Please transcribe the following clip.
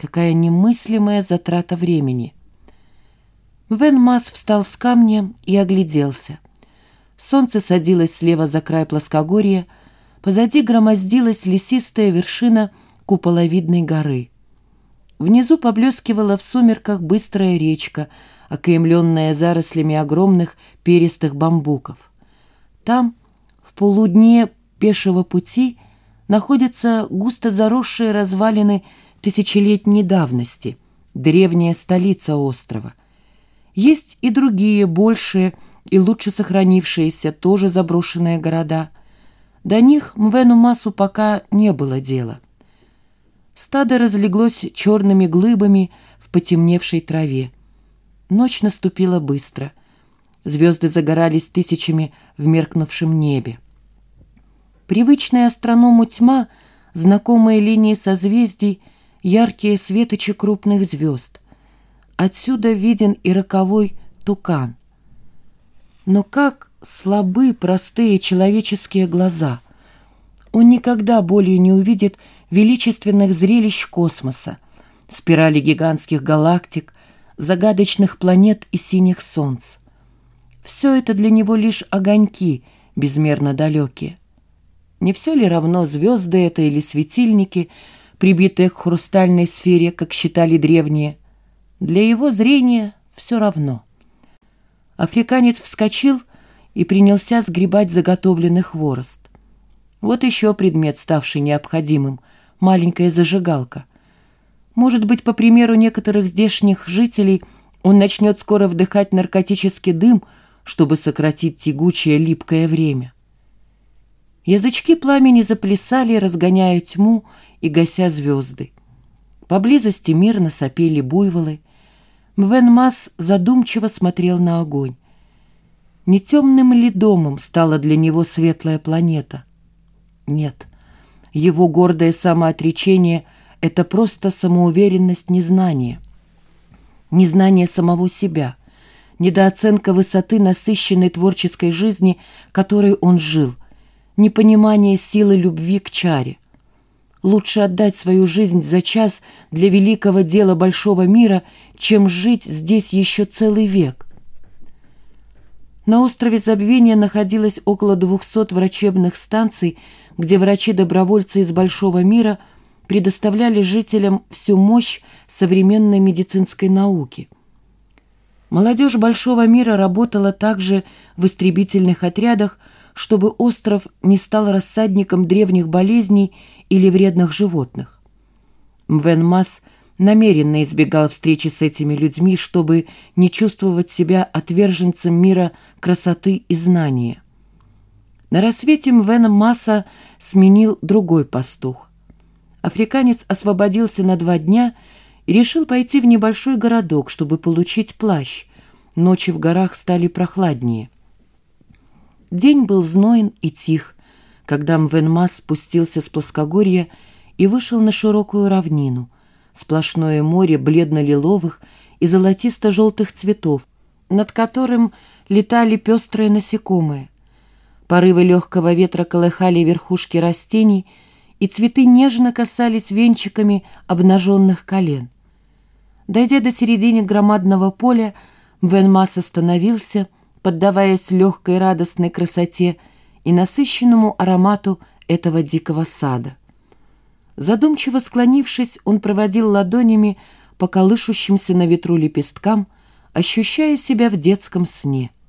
Какая немыслимая затрата времени. Вен Мас встал с камня и огляделся. Солнце садилось слева за край плоскогорья, позади громоздилась лесистая вершина куполовидной горы. Внизу поблескивала в сумерках быстрая речка, окаемленная зарослями огромных перистых бамбуков. Там, в полудне пешего пути, находятся густо заросшие развалины тысячелетней давности, древняя столица острова. Есть и другие, большие и лучше сохранившиеся, тоже заброшенные города. До них Мвену Масу пока не было дела. Стадо разлеглось черными глыбами в потемневшей траве. Ночь наступила быстро. Звезды загорались тысячами в меркнувшем небе. Привычная астроному тьма, знакомые линии созвездий — яркие светочи крупных звезд. Отсюда виден и роковой тукан. Но как слабы простые человеческие глаза. Он никогда более не увидит величественных зрелищ космоса, спирали гигантских галактик, загадочных планет и синих солнц. Все это для него лишь огоньки, безмерно далекие. Не все ли равно звезды это или светильники — прибитая к хрустальной сфере, как считали древние. Для его зрения все равно. Африканец вскочил и принялся сгребать заготовленный хворост. Вот еще предмет, ставший необходимым — маленькая зажигалка. Может быть, по примеру некоторых здешних жителей, он начнет скоро вдыхать наркотический дым, чтобы сократить тягучее липкое время. Язычки пламени заплясали, разгоняя тьму и гася звезды. Поблизости мирно сопели буйволы. Мвен Мас задумчиво смотрел на огонь. Не темным ли домом стала для него светлая планета? Нет, его гордое самоотречение — это просто самоуверенность незнания. Незнание самого себя, недооценка высоты насыщенной творческой жизни, которой он жил, непонимание силы любви к чаре. Лучше отдать свою жизнь за час для великого дела большого мира, чем жить здесь еще целый век. На острове Забвения находилось около 200 врачебных станций, где врачи-добровольцы из большого мира предоставляли жителям всю мощь современной медицинской науки. Молодежь большого мира работала также в истребительных отрядах, чтобы остров не стал рассадником древних болезней или вредных животных. Мвен Мас намеренно избегал встречи с этими людьми, чтобы не чувствовать себя отверженцем мира красоты и знания. На рассвете Мвена Маса сменил другой пастух. Африканец освободился на два дня и решил пойти в небольшой городок, чтобы получить плащ. Ночи в горах стали прохладнее. День был зноен и тих, когда Мвенмас спустился с плоскогорья и вышел на широкую равнину, сплошное море бледно-лиловых и золотисто-желтых цветов, над которым летали пестрые насекомые. Порывы легкого ветра колыхали верхушки растений, и цветы нежно касались венчиками обнаженных колен. Дойдя до середины громадного поля, Венмас остановился — поддаваясь легкой радостной красоте и насыщенному аромату этого дикого сада. Задумчиво склонившись, он проводил ладонями по колышущимся на ветру лепесткам, ощущая себя в детском сне —